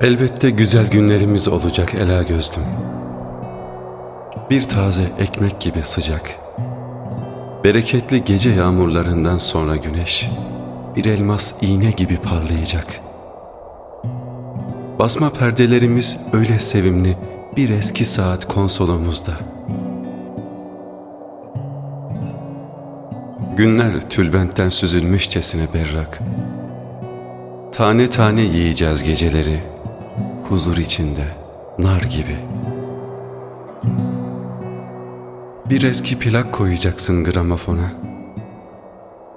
Elbette güzel günlerimiz olacak ela gözlüm. Bir taze ekmek gibi sıcak. Bereketli gece yağmurlarından sonra güneş bir elmas iğne gibi parlayacak. Basma perdelerimiz öyle sevimli bir eski saat konsolumuzda. Günler tülbentten süzülmüşçesine berrak. Tane tane yiyeceğiz geceleri, huzur içinde, nar gibi. Bir eski plak koyacaksın gramofona.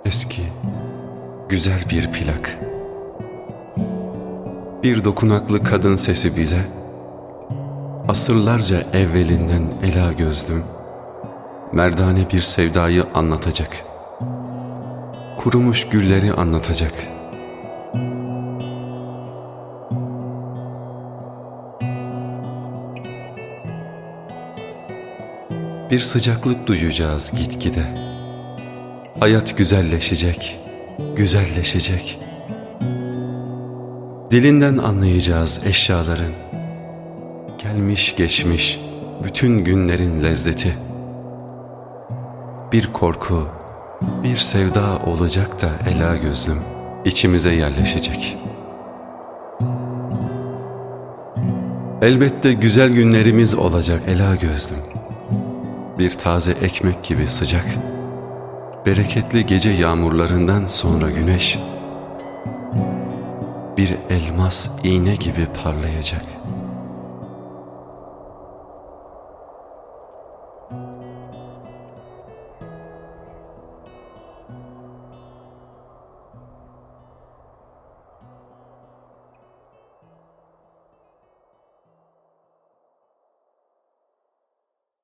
Eski, güzel bir plak. Bir dokunaklı kadın sesi bize, asırlarca evvelinden ela gözlüm, merdane bir sevdayı anlatacak. Kurumuş gülleri anlatacak.'' Bir sıcaklık duyacağız gitgide. Hayat güzelleşecek, güzelleşecek. Dilinden anlayacağız eşyaların. Gelmiş geçmiş bütün günlerin lezzeti. Bir korku, bir sevda olacak da ela gözlüm içimize yerleşecek. Elbette güzel günlerimiz olacak ela gözlüm bir taze ekmek gibi sıcak, bereketli gece yağmurlarından sonra güneş, bir elmas iğne gibi parlayacak.''